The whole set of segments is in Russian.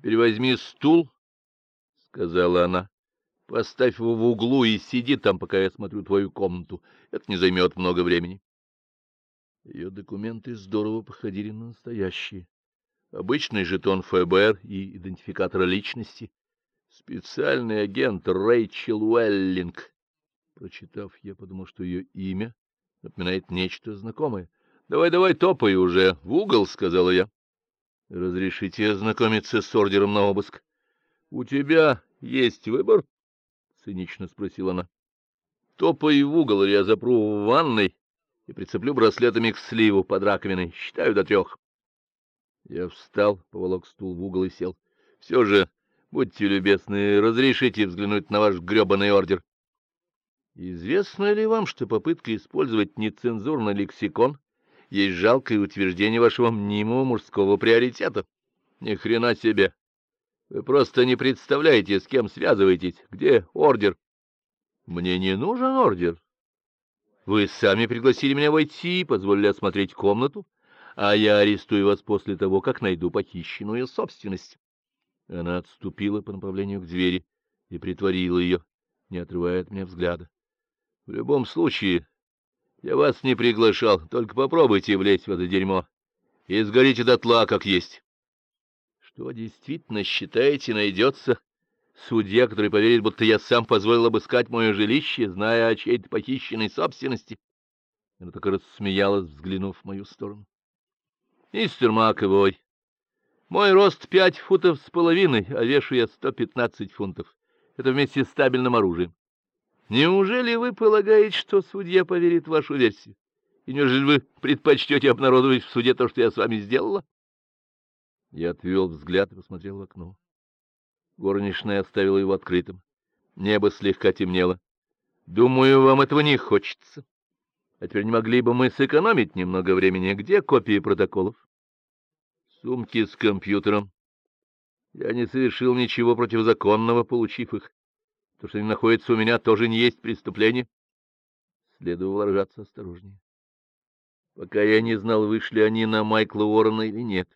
Теперь возьми стул, — сказала она. — Поставь его в углу и сиди там, пока я смотрю твою комнату. Это не займет много времени. Ее документы здорово походили на настоящие. Обычный жетон ФБР и идентификатор личности. Специальный агент Рэйчел Уэллинг. Прочитав, я подумал, что ее имя напоминает нечто знакомое. — Давай, давай, топай уже, в угол, — сказала я. — Разрешите ознакомиться с ордером на обыск? — У тебя есть выбор? — цинично спросила она. — Топай в угол, я запру в ванной и прицеплю браслетами к сливу под раковиной. Считаю до трех. Я встал, поволок стул в угол и сел. — Все же, будьте любезны, разрешите взглянуть на ваш гребаный ордер. Известно ли вам, что попытка использовать нецензурный лексикон есть жалкое утверждение вашего мнимого мужского приоритета? Ни хрена себе! Вы просто не представляете, с кем связываетесь. Где ордер? Мне не нужен ордер. Вы сами пригласили меня войти позволили осмотреть комнату, а я арестую вас после того, как найду похищенную собственность. Она отступила по направлению к двери и притворила ее, не отрывая от меня взгляда. В любом случае, я вас не приглашал, только попробуйте влезть в это дерьмо и сгорите дотла, как есть. Что действительно считаете, найдется судья, который поверит, будто я сам позволил обыскать мое жилище, зная о чьей-то похищенной собственности? Она только рассмеялась, взглянув в мою сторону. Мистер Маковой, мой рост пять футов с половиной, а вешу я сто пятнадцать фунтов. Это вместе с стабильным оружием. Неужели вы полагаете, что судья поверит в вашу версию? И неужели вы предпочтете обнародовать в суде то, что я с вами сделала? Я отвел взгляд и посмотрел в окно. Горничная оставила его открытым. Небо слегка темнело. Думаю, вам этого не хочется. А теперь не могли бы мы сэкономить немного времени? Где копии протоколов? Сумки с компьютером. Я не совершил ничего противозаконного, получив их. То, что они находятся у меня, тоже не есть преступление. Следовало выражаться осторожнее. Пока я не знал, вышли они на Майкла Уоррена или нет.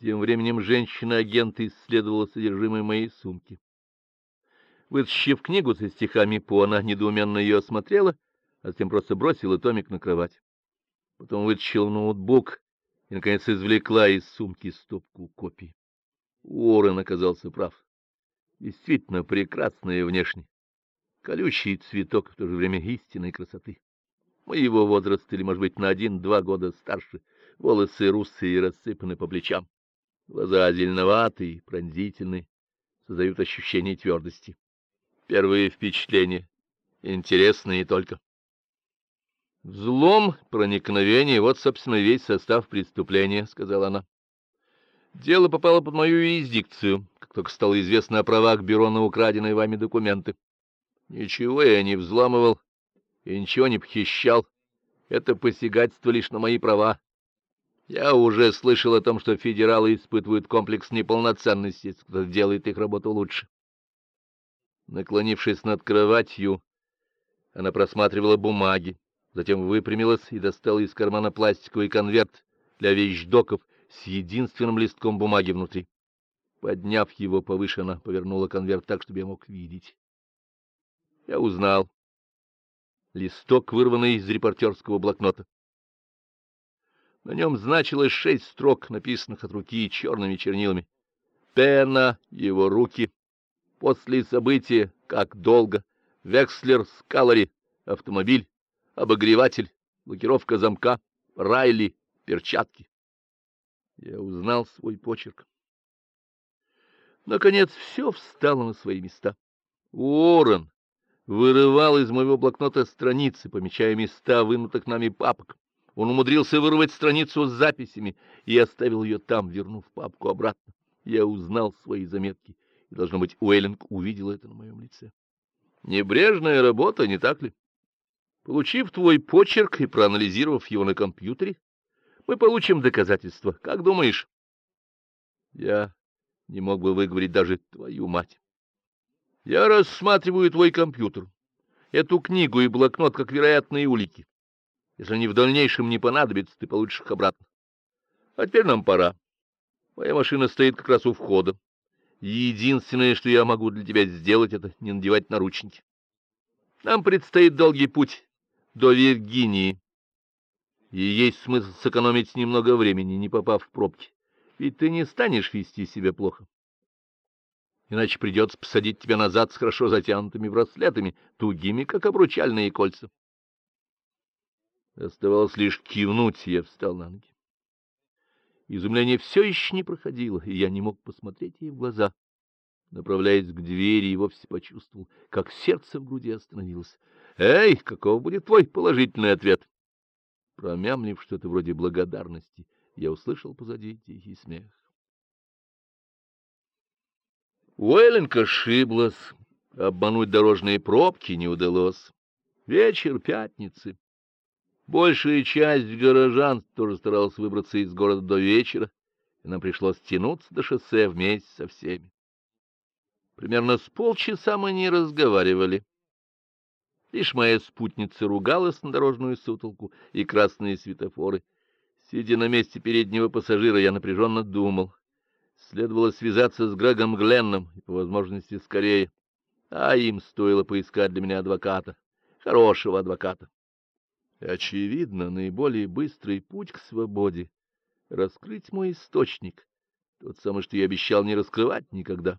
Тем временем женщина-агент исследовала содержимое моей сумки. Вытащив книгу со стихами По, она недоуменно ее осмотрела, а затем просто бросила томик на кровать. Потом вытащила ноутбук и, наконец, извлекла из сумки стопку копий. Уоррен оказался прав. Действительно прекрасная внешне. Колючий цветок, в то же время истинной красоты. Моего возраста или, может быть, на один-два года старше. Волосы русые и рассыпаны по плечам. Глаза зеленоватые, пронзительные, создают ощущение твердости. Первые впечатления интересные только. Взлом, проникновение — вот, собственно, весь состав преступления, — сказала она. Дело попало под мою юрисдикцию, только стало известно о правах бюро на украденные вами документы. Ничего я не взламывал и ничего не похищал. Это посягательство лишь на мои права. Я уже слышал о том, что федералы испытывают комплекс неполноценности, кто делает их работу лучше. Наклонившись над кроватью, она просматривала бумаги, затем выпрямилась и достала из кармана пластиковый конверт для вещдоков с единственным листком бумаги внутри. Подняв его повыше, она повернула конверт так, чтобы я мог видеть. Я узнал. Листок, вырванный из репортерского блокнота. На нем значилось шесть строк, написанных от руки черными чернилами. Пена, его руки. После события, как долго. Векслер, Скалари, автомобиль, обогреватель, блокировка замка, Райли, перчатки. Я узнал свой почерк. Наконец все встало на свои места. Уоррен вырывал из моего блокнота страницы, помечая места вынутых нами папок. Он умудрился вырвать страницу с записями и оставил ее там, вернув папку обратно. Я узнал свои заметки, и, должно быть, Уэллинг увидел это на моем лице. Небрежная работа, не так ли? Получив твой почерк и проанализировав его на компьютере, мы получим доказательства. Как думаешь? Я не мог бы выговорить даже твою мать. Я рассматриваю твой компьютер, эту книгу и блокнот как вероятные улики. Если они в дальнейшем не понадобятся, ты получишь их обратно. А теперь нам пора. Моя машина стоит как раз у входа. Единственное, что я могу для тебя сделать, это не надевать наручники. Нам предстоит долгий путь до Виргинии, и есть смысл сэкономить немного времени, не попав в пробки. Ведь ты не станешь вести себя плохо. Иначе придется посадить тебя назад с хорошо затянутыми браслетами, тугими, как обручальные кольца. Оставалось лишь кивнуть, я встал на ноги. Изумление все еще не проходило, и я не мог посмотреть ей в глаза. Направляясь к двери, и вовсе почувствовал, как сердце в груди остановилось. «Эй, каков будет твой положительный ответ?» Промямлив что-то вроде благодарности, я услышал позади тихий смех. Уэллинг ошиблась, обмануть дорожные пробки не удалось. Вечер пятницы. Большая часть горожан тоже старалась выбраться из города до вечера, и нам пришлось тянуться до шоссе вместе со всеми. Примерно с полчаса мы не разговаривали. Лишь моя спутница ругалась на дорожную сутолку и красные светофоры. Сидя на месте переднего пассажира, я напряженно думал. Следовало связаться с Грегом Гленном и, по возможности, скорее. А им стоило поискать для меня адвоката, хорошего адвоката. Очевидно, наиболее быстрый путь к свободе — раскрыть мой источник, тот самый, что я обещал не раскрывать никогда.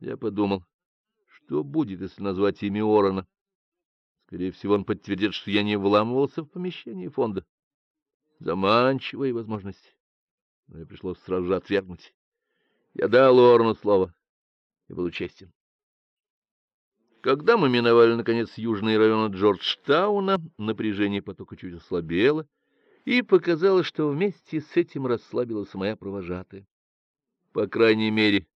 Я подумал, что будет, если назвать имя Орона. Скорее всего, он подтвердит, что я не вламывался в помещение фонда. Заманчивая возможность. Но я пришлось сразу же отвергнуть. Я дал Орну слово и был честен. Когда мы миновали, наконец, южные районы Джорджтауна, напряжение потока чуть ослабело, и показалось, что вместе с этим расслабилась моя провожатая. По крайней мере,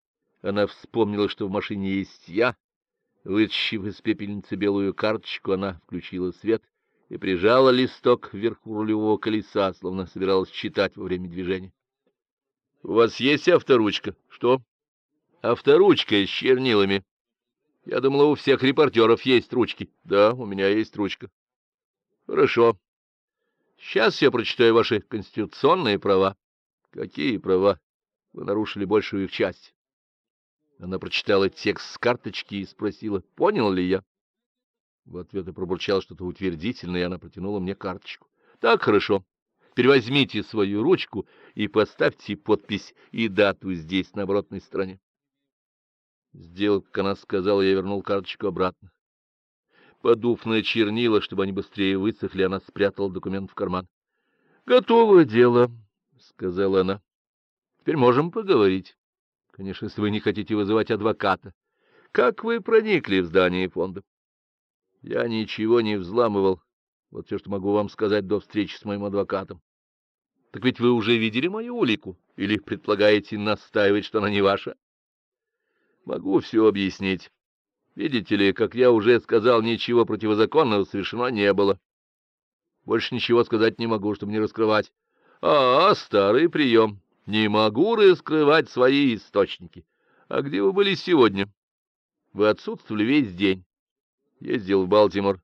она вспомнила, что в машине есть я. Вытащив из пепельницы белую карточку, она включила свет и прижала листок вверху рулевого колеса, словно собиралась читать во время движения. — У вас есть авторучка? — Что? — Авторучка с чернилами. Я думала, у всех репортеров есть ручки. Да, у меня есть ручка. Хорошо. Сейчас я прочитаю ваши конституционные права. Какие права? Вы нарушили большую их часть. Она прочитала текст с карточки и спросила, понял ли я. В ответ я пробурчал что-то утвердительное, и она протянула мне карточку. Так, хорошо. Перевозьмите свою ручку и поставьте подпись и дату здесь, на оборотной стороне. Сделал, как она сказала, я вернул карточку обратно. Подув на чернила, чтобы они быстрее высохли, она спрятала документ в карман. — Готово дело, — сказала она. — Теперь можем поговорить. Конечно, если вы не хотите вызывать адвоката. Как вы проникли в здание фонда? — Я ничего не взламывал. Вот все, что могу вам сказать до встречи с моим адвокатом. — Так ведь вы уже видели мою улику? Или предполагаете настаивать, что она не ваша? — Могу все объяснить. Видите ли, как я уже сказал, ничего противозаконного совершено не было. Больше ничего сказать не могу, чтобы не раскрывать. А, старый прием. Не могу раскрывать свои источники. А где вы были сегодня? Вы отсутствовали весь день. Ездил в Балтимор.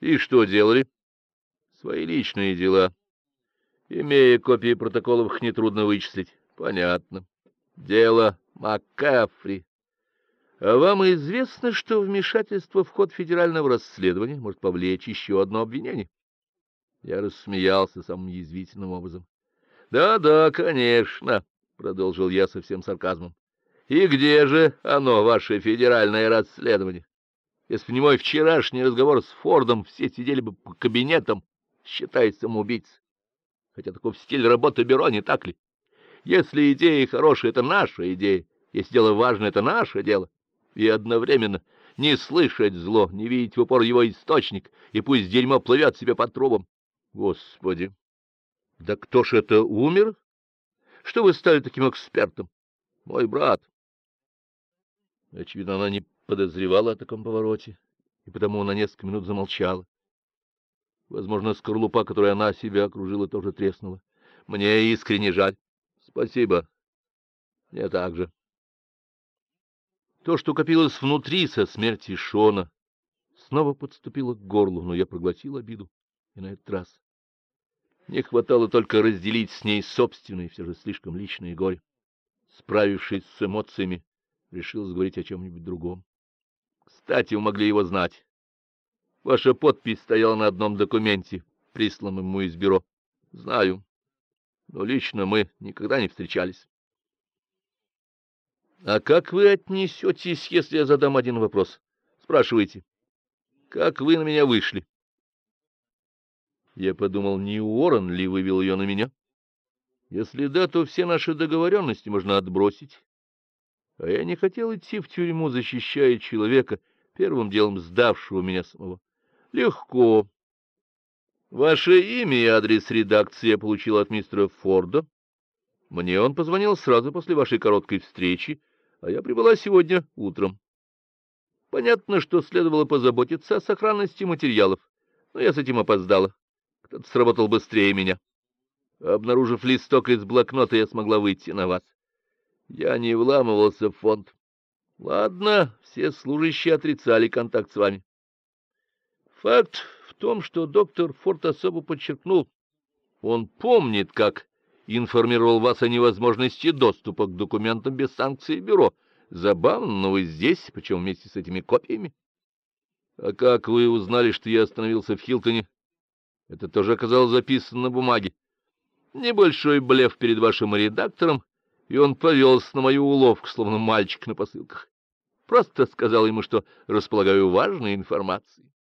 И что делали? Свои личные дела. Имея копии протоколов, их нетрудно вычислить. Понятно. Дело МакКафри. А вам известно, что вмешательство в ход федерального расследования может повлечь еще одно обвинение? Я рассмеялся самым язвительным образом. «Да, да, конечно», — продолжил я со всем сарказмом. «И где же оно, ваше федеральное расследование? Если бы не мой вчерашний разговор с Фордом, все сидели бы по кабинетам, считая самоубийц. Хотя таков стиль работы бюро, не так ли? Если идея хорошая, это наша идея. Если дело важное, это наше дело и одновременно не слышать зло, не видеть в упор его источник, и пусть дерьмо плывет себе под трубом. Господи! Да кто ж это умер? Что вы стали таким экспертом? Мой брат. Очевидно, она не подозревала о таком повороте, и потому на несколько минут замолчала. Возможно, скорлупа, которой она себя окружила, тоже треснула. Мне искренне жаль. Спасибо. Мне так же. То, что копилось внутри со смерти Шона, снова подступило к горлу, но я проглотил обиду и на этот раз. Не хватало только разделить с ней собственное, все же слишком личное горе. справившись с эмоциями, решил заговорить о чем-нибудь другом. Кстати, вы могли его знать. Ваша подпись стояла на одном документе, присланном ему из бюро. Знаю, но лично мы никогда не встречались. А как вы отнесетесь, если я задам один вопрос? Спрашивайте. Как вы на меня вышли? Я подумал, не Уоррен ли вывел ее на меня? Если да, то все наши договоренности можно отбросить. А я не хотел идти в тюрьму, защищая человека, первым делом сдавшего меня самого. Легко. Ваше имя и адрес редакции я получил от мистера Форда. Мне он позвонил сразу после вашей короткой встречи, а я прибыла сегодня утром. Понятно, что следовало позаботиться о сохранности материалов, но я с этим опоздала. Кто-то сработал быстрее меня. Обнаружив листок из блокнота, я смогла выйти на вас. Я не вламывался в фонд. Ладно, все служащие отрицали контакт с вами. Факт в том, что доктор Форд особо подчеркнул, он помнит, как информировал вас о невозможности доступа к документам без санкции бюро. Забавно, но вы здесь, причем вместе с этими копиями. А как вы узнали, что я остановился в Хилтоне? Это тоже оказалось записано на бумаге. Небольшой блеф перед вашим редактором, и он повелся на мою уловку, словно мальчик на посылках. Просто сказал ему, что располагаю важной информацией.